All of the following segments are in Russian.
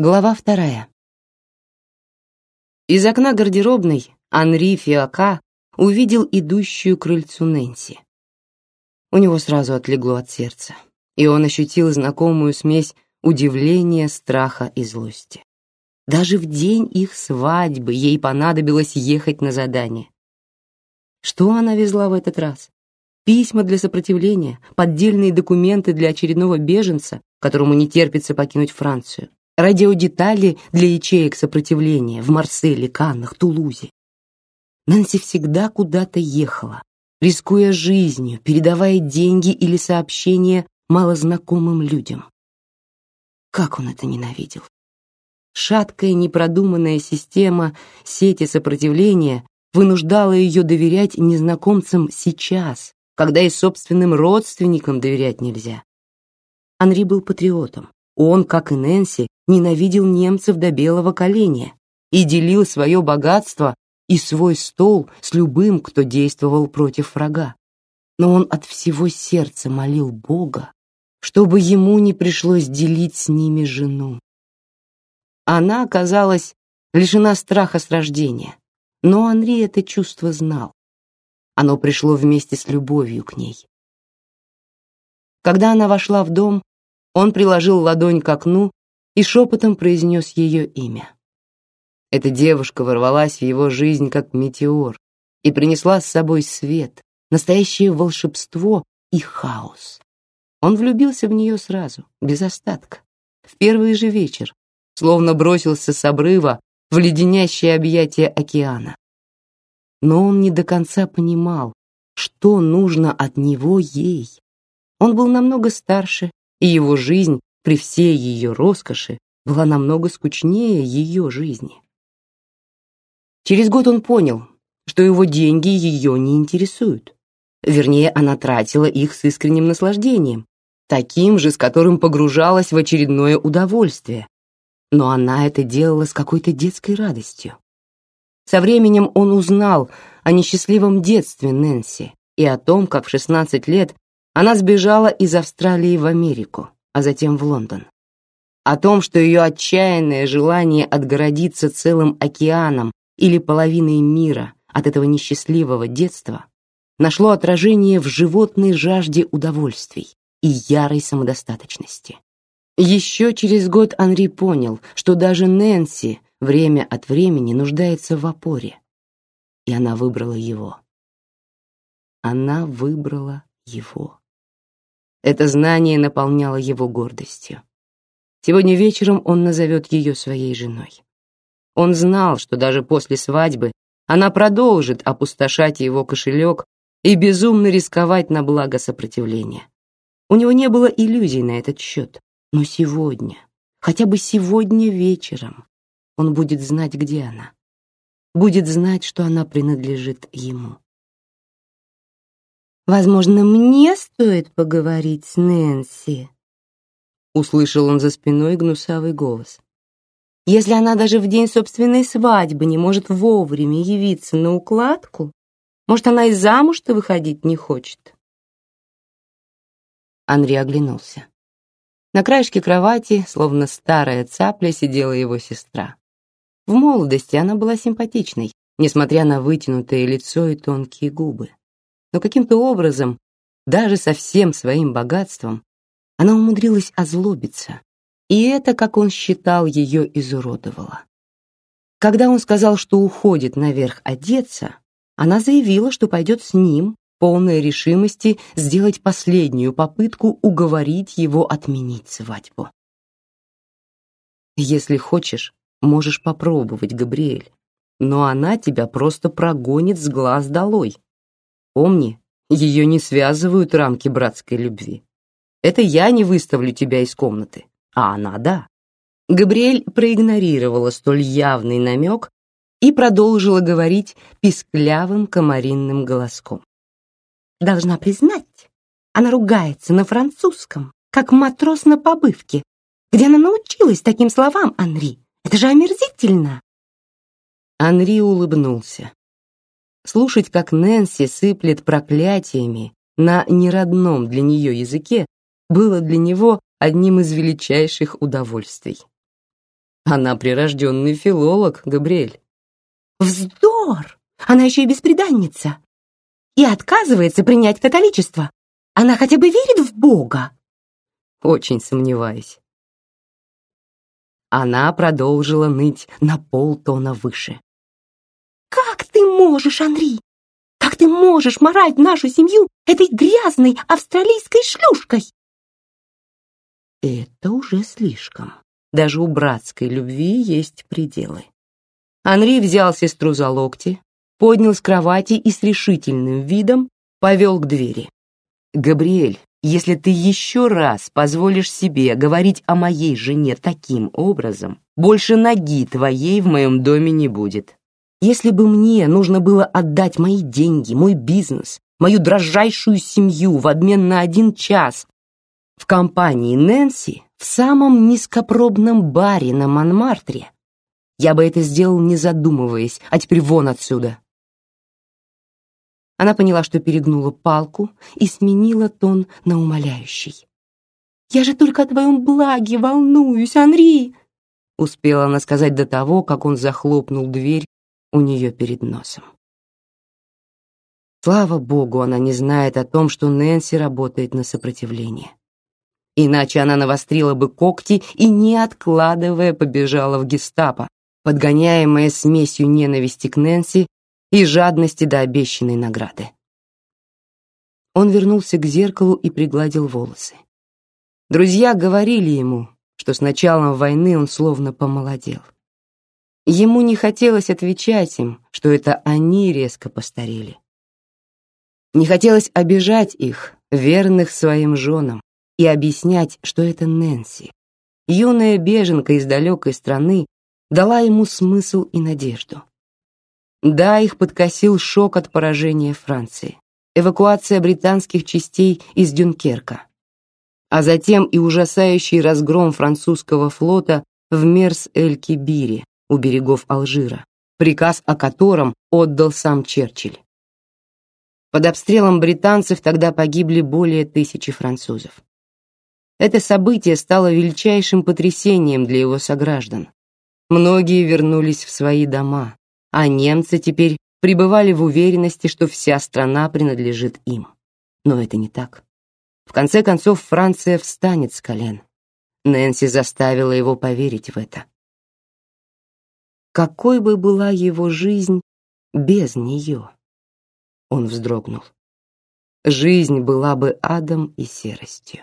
Глава вторая. Из окна гардеробной Анри Фиака увидел идущую к крыльцу Нэнси. У него сразу отлегло от сердца, и он ощутил знакомую смесь удивления, страха и злости. Даже в день их свадьбы ей понадобилось ехать на задание. Что она везла в этот раз? Письма для сопротивления, поддельные документы для очередного беженца, которому не терпится покинуть Францию, радиодетали для ячеек сопротивления в Марселе, Каннах, Тулузе. Нэнси всегда куда-то ехала, рискуя жизнью, передавая деньги или сообщения малознакомым людям. Как он это ненавидел! Шаткая, непродуманная система сети сопротивления вынуждала ее доверять незнакомцам сейчас, когда и собственным родственникам доверять нельзя. Анри был патриотом. Он, как и Нэнси, ненавидел немцев до белого коленя и делил свое богатство и свой стол с любым, кто действовал против врага. Но он от всего сердца молил Бога, чтобы ему не пришлось делить с ними жену. Она оказалась лишена страха с рождения, но Анри это чувство знал. Оно пришло вместе с любовью к ней. Когда она вошла в дом, он приложил ладонь к окну и шепотом произнес ее имя. Эта девушка ворвалась в его жизнь как метеор и принесла с собой свет, настоящее волшебство и хаос. Он влюбился в нее сразу, без остатка, в первый же вечер, словно бросился с обрыва в леденящее объятие океана но он не до конца понимал, что нужно от него ей. Он был намного старше, и его жизнь при всей ее роскоши была намного скучнее ее жизни. Через год он понял, что его деньги ее не интересуют. Вернее, она тратила их с искренним наслаждением, таким же, с которым погружалась в очередное удовольствие. Но она это делала с какой-то детской радостью. Со временем он узнал о несчастливом детстве Нэнси и о том, как в 16 лет она сбежала из Австралии в Америку, а затем в Лондон. О том, что ее отчаянное желание отгородиться целым океаном или половиной мира от этого несчастливого детства нашло отражение в животной жажде удовольствий и ярой самодостаточности. Еще через год Анри понял, что даже Нэнси время от времени нуждается в опоре. И она выбрала его. Она выбрала его. Это знание наполняло его гордостью. Сегодня вечером он назовет ее своей женой. Он знал, что даже после свадьбы она продолжит опустошать его кошелек и безумно рисковать на благо сопротивления. У него не было иллюзий на этот счет, но сегодня, хотя бы сегодня вечером, он будет знать, где она. Будет знать, что она принадлежит ему. «Возможно, мне стоит поговорить с Нэнси?» Услышал он за спиной гнусавый голос. «Если она даже в день собственной свадьбы не может вовремя явиться на укладку, может, она и замуж-то выходить не хочет?» Анри оглянулся. На краешке кровати, словно старая цапля, сидела его сестра. В молодости она была симпатичной, несмотря на вытянутое лицо и тонкие губы. Но каким-то образом, даже со всем своим богатством, она умудрилась озлобиться, и это, как он считал, ее изуродовало. Когда он сказал, что уходит наверх одеться, она заявила, что пойдет с ним, полной решимости сделать последнюю попытку уговорить его отменить свадьбу. «Если хочешь, Можешь попробовать, Габриэль, но она тебя просто прогонит с глаз долой. Помни, ее не связывают рамки братской любви. Это я не выставлю тебя из комнаты, а она да. Габриэль проигнорировала столь явный намек и продолжила говорить писклявым комаринным голоском. Должна признать, она ругается на французском, как матрос на побывке. Где она научилась таким словам, Анри? Это же омерзительно!» Анри улыбнулся. Слушать, как Нэнси сыплет проклятиями на неродном для нее языке, было для него одним из величайших удовольствий. Она прирожденный филолог, Габриэль. Вздор! Она еще и беспреданница. И отказывается принять католичество. Она хотя бы верит в Бога. Очень сомневаюсь. Она продолжила ныть на полтона выше. «Как ты можешь, Анри? Как ты можешь морать нашу семью этой грязной австралийской шлюшкой?» Это уже слишком. Даже у братской любви есть пределы. Анри взял сестру за локти, поднял с кровати и с решительным видом повел к двери. «Габриэль, если ты еще раз позволишь себе говорить о моей жене таким образом, больше ноги твоей в моем доме не будет. Если бы мне нужно было отдать мои деньги, мой бизнес, мою дрожайшую семью в обмен на один час в компании Нэнси в самом низкопробном баре на Монмартре, я бы это сделал, не задумываясь, а теперь вон отсюда. Она поняла, что перегнула палку и сменила тон на умоляющий. «Я же только о твоем благе волнуюсь, Анри!» Успела она сказать до того, как он захлопнул дверь у нее перед носом. Слава богу, она не знает о том, что Нэнси работает на сопротивление. Иначе она навострила бы когти и, не откладывая, побежала в гестапо, подгоняемая смесью ненависти к Нэнси и жадности до обещанной награды. Он вернулся к зеркалу и пригладил волосы. Друзья говорили ему, что с началом войны он словно помолодел. Ему не хотелось отвечать им, что это они резко постарели. Не хотелось обижать их, верных своим женам, и объяснять, что это Нэнси. Юная беженка из далекой страны дала ему смысл и надежду. Да, их подкосил шок от поражения Франции, эвакуация британских частей из Дюнкерка, а затем и ужасающий разгром французского флота в Мерс-эль-Кибире у берегов Алжира, приказ о котором отдал сам Черчилль. Под обстрелом британцев тогда погибли более тысячи французов. Это событие стало величайшим потрясением для его сограждан. Многие вернулись в свои дома, а немцы теперь пребывали в уверенности, что вся страна принадлежит им. Но это не так. В конце концов Франция встанет с колен. Нэнси заставила его поверить в это. Какой бы была его жизнь без нее? Он вздрогнул. Жизнь была бы адом и серостью.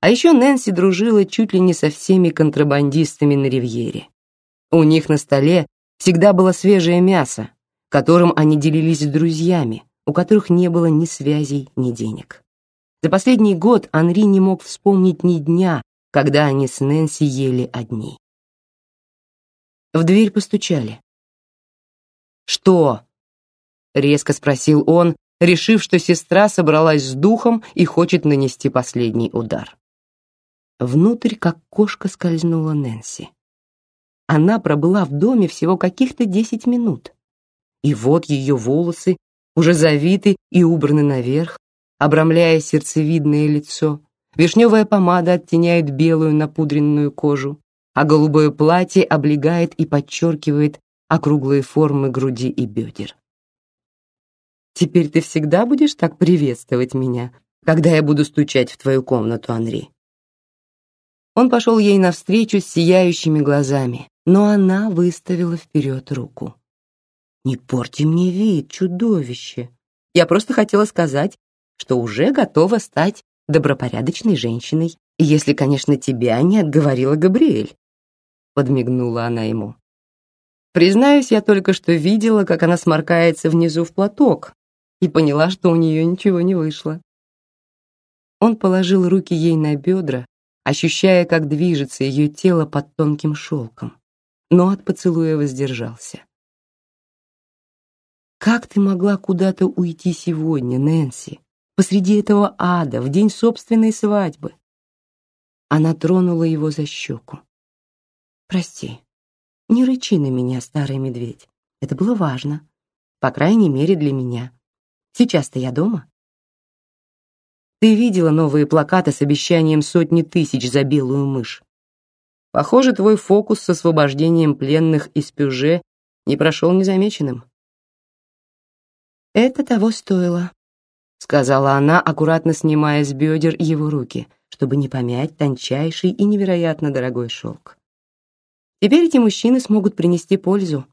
А еще Нэнси дружила чуть ли не со всеми контрабандистами на Ривьере. У них на столе Всегда было свежее мясо, которым они делились с друзьями, у которых не было ни связей, ни денег. За последний год Анри не мог вспомнить ни дня, когда они с Нэнси ели одни. В дверь постучали. «Что?» — резко спросил он, решив, что сестра собралась с духом и хочет нанести последний удар. Внутрь, как кошка, скользнула Нэнси. Она пробыла в доме всего каких-то десять минут. И вот ее волосы уже завиты и убраны наверх, обрамляя сердцевидное лицо. Вишневая помада оттеняет белую напудренную кожу, а голубое платье облегает и подчеркивает округлые формы груди и бедер. «Теперь ты всегда будешь так приветствовать меня, когда я буду стучать в твою комнату, Анри?» Он пошел ей навстречу с сияющими глазами, но она выставила вперед руку. «Не порти мне вид, чудовище! Я просто хотела сказать, что уже готова стать добропорядочной женщиной, если, конечно, тебя не отговорила Габриэль», — подмигнула она ему. Признаюсь, я только что видела, как она сморкается внизу в платок, и поняла, что у нее ничего не вышло. Он положил руки ей на бедра, ощущая, как движется ее тело под тонким шелком но от поцелуя воздержался. Как ты могла куда-то уйти сегодня, Нэнси, посреди этого ада, в день собственной свадьбы? Она тронула его за щеку. Прости, не рычи на меня, старый медведь. Это было важно, по крайней мере для меня. Сейчас-то я дома. Ты видела новые плакаты с обещанием сотни тысяч за белую мышь? Похоже, твой фокус с освобождением пленных из Пюже не прошел незамеченным. Это того стоило, сказала она, аккуратно снимая с бедер его руки, чтобы не помять тончайший и невероятно дорогой шелк. Теперь эти мужчины смогут принести пользу,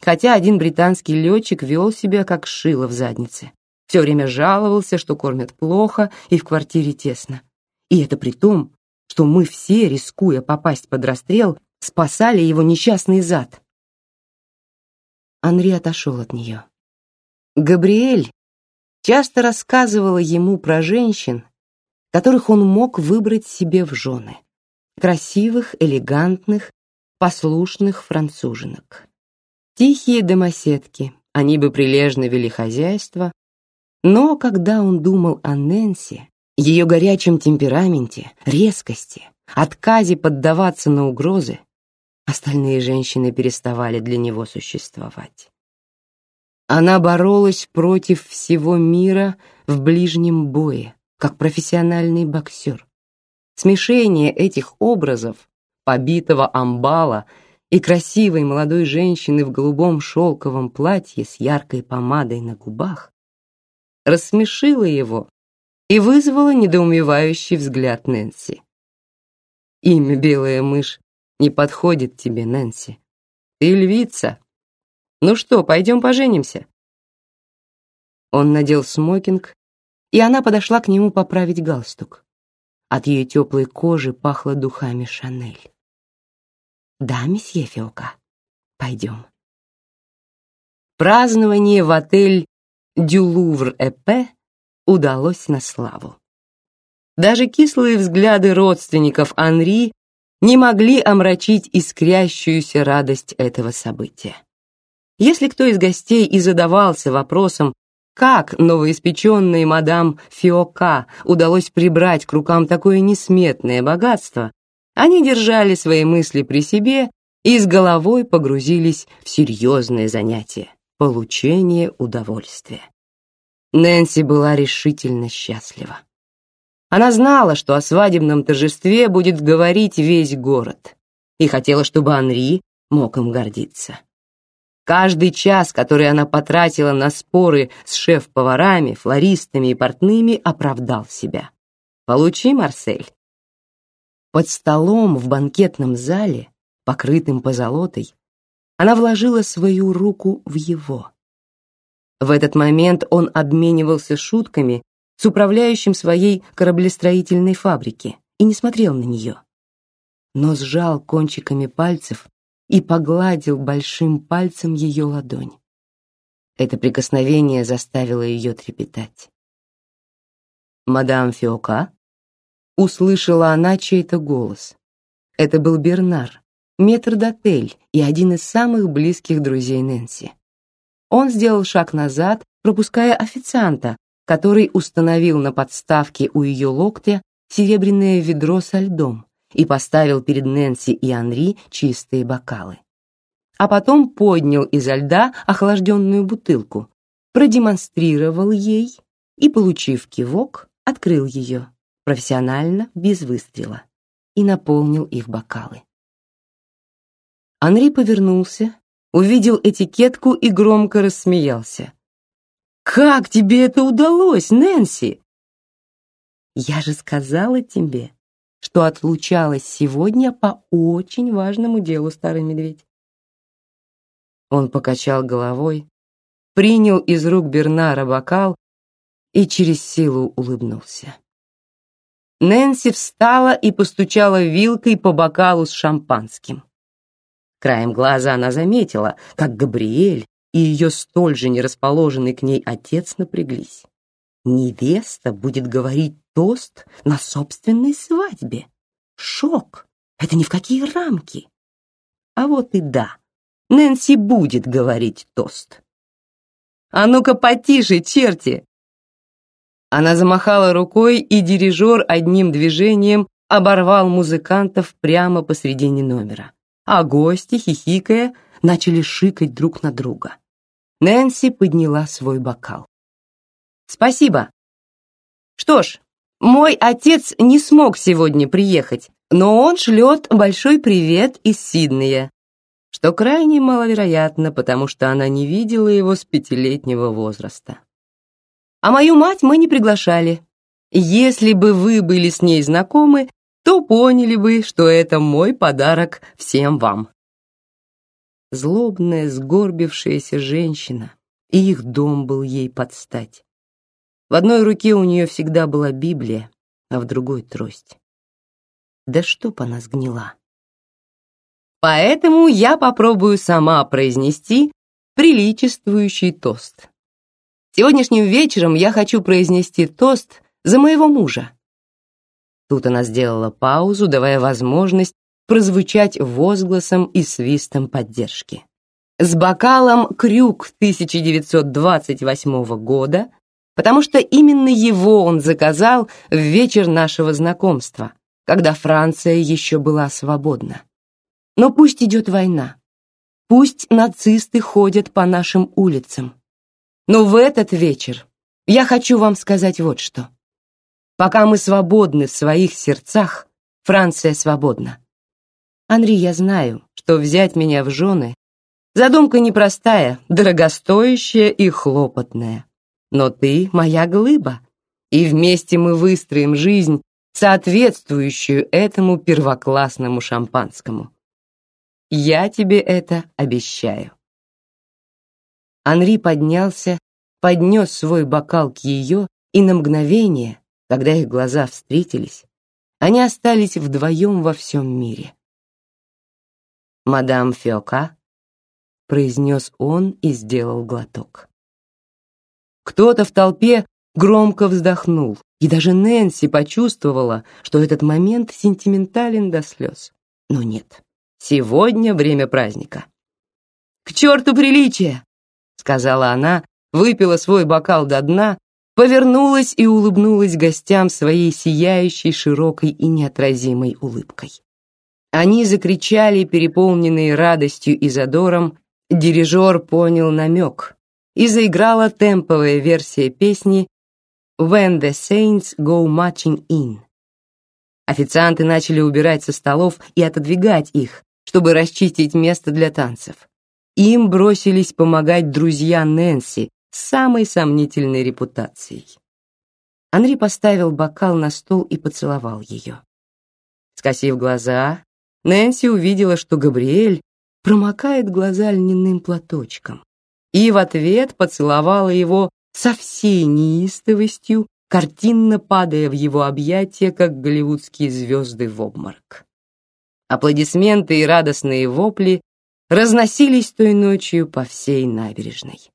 хотя один британский летчик вел себя как шило в заднице. Все время жаловался, что кормят плохо и в квартире тесно. И это при том, что мы все, рискуя попасть под расстрел, спасали его несчастный зад. Анри отошел от нее. Габриэль часто рассказывала ему про женщин, которых он мог выбрать себе в жены. Красивых, элегантных, послушных француженок. Тихие домоседки, они бы прилежно вели хозяйство, но когда он думал о Нэнси, ее горячем темпераменте, резкости, отказе поддаваться на угрозы, остальные женщины переставали для него существовать. Она боролась против всего мира в ближнем бое, как профессиональный боксер. Смешение этих образов, побитого амбала и красивой молодой женщины в голубом шелковом платье с яркой помадой на губах, рассмешило его и вызвало недоумевающий взгляд Нэнси. Имя Белая мышь не подходит тебе, Нэнси. Ты львица. Ну что, пойдем поженимся? Он надел смокинг, и она подошла к нему поправить галстук. От ее теплой кожи пахло духами Шанель. Да, месье Фиока, пойдем. Празднование в отель Дюлувр-Эпе удалось на славу. Даже кислые взгляды родственников Анри не могли омрачить искрящуюся радость этого события. Если кто из гостей и задавался вопросом, как новоиспеченной мадам Фиока удалось прибрать к рукам такое несметное богатство, они держали свои мысли при себе и с головой погрузились в серьезное занятие — получение удовольствия. Нэнси была решительно счастлива. Она знала, что о свадебном торжестве будет говорить весь город, и хотела, чтобы Анри мог им гордиться. Каждый час, который она потратила на споры с шеф-поварами, флористами и портными, оправдал себя. Получи, Марсель. Под столом в банкетном зале, покрытым позолотой, она вложила свою руку в его. В этот момент он обменивался шутками с управляющим своей кораблестроительной фабрики и не смотрел на нее, но сжал кончиками пальцев и погладил большим пальцем ее ладонь. Это прикосновение заставило ее трепетать. «Мадам Фиока?» Услышала она чей-то голос. Это был Бернар, метрдотель и один из самых близких друзей Нэнси. Он сделал шаг назад, пропуская официанта, который установил на подставке у ее локтя серебряное ведро со льдом и поставил перед Нэнси и Анри чистые бокалы. А потом поднял изо льда охлажденную бутылку, продемонстрировал ей и, получив кивок, открыл ее, профессионально, без выстрела, и наполнил их бокалы. Анри повернулся увидел этикетку и громко рассмеялся. «Как тебе это удалось, Нэнси?» «Я же сказала тебе, что отлучалась сегодня по очень важному делу, старый медведь». Он покачал головой, принял из рук Бернара бокал и через силу улыбнулся. Нэнси встала и постучала вилкой по бокалу с шампанским. Краем глаза она заметила, как Габриэль и ее столь же нерасположенный к ней отец напряглись. Невеста будет говорить тост на собственной свадьбе. Шок! Это ни в какие рамки. А вот и да, Нэнси будет говорить тост. «А ну-ка потише, черти!» Она замахала рукой, и дирижер одним движением оборвал музыкантов прямо посредине номера а гости, хихикая, начали шикать друг на друга. Нэнси подняла свой бокал. «Спасибо. Что ж, мой отец не смог сегодня приехать, но он шлет большой привет из Сиднея, что крайне маловероятно, потому что она не видела его с пятилетнего возраста. А мою мать мы не приглашали. Если бы вы были с ней знакомы, то поняли бы, что это мой подарок всем вам. Злобная, сгорбившаяся женщина, и их дом был ей под стать. В одной руке у нее всегда была Библия, а в другой — трость. Да чтоб она сгнила. Поэтому я попробую сама произнести приличествующий тост. Сегодняшним вечером я хочу произнести тост за моего мужа. Тут она сделала паузу, давая возможность прозвучать возгласом и свистом поддержки. С бокалом «Крюк» 1928 года, потому что именно его он заказал в вечер нашего знакомства, когда Франция еще была свободна. Но пусть идет война, пусть нацисты ходят по нашим улицам, но в этот вечер я хочу вам сказать вот что. Пока мы свободны в своих сердцах, Франция свободна. Анри, я знаю, что взять меня в жены задумка непростая, дорогостоящая и хлопотная. Но ты моя глыба, и вместе мы выстроим жизнь, соответствующую этому первоклассному шампанскому. Я тебе это обещаю. Анри поднялся, поднес свой бокал к ее, и на мгновение, когда их глаза встретились, они остались вдвоем во всем мире. «Мадам Фёка», — произнес он и сделал глоток. Кто-то в толпе громко вздохнул, и даже Нэнси почувствовала, что этот момент сентиментален до слез. Но нет, сегодня время праздника. «К черту приличие!» Сказала она, выпила свой бокал до дна, повернулась и улыбнулась гостям своей сияющей, широкой и неотразимой улыбкой. Они закричали, переполненные радостью и задором. Дирижер понял намек, и заиграла темповая версия песни «When the Saints Go Marching In». Официанты начали убирать со столов и отодвигать их, чтобы расчистить место для танцев. Им бросились помогать друзья Нэнси с самой сомнительной репутацией. Анри поставил бокал на стол и поцеловал ее. Скосив глаза, Нэнси увидела, что Габриэль промокает глаза льняным платочком, и в ответ поцеловала его со всей неистовостью, картинно падая в его объятия, как голливудские звезды в обморок. Аплодисменты и радостные вопли разносились той ночью по всей набережной.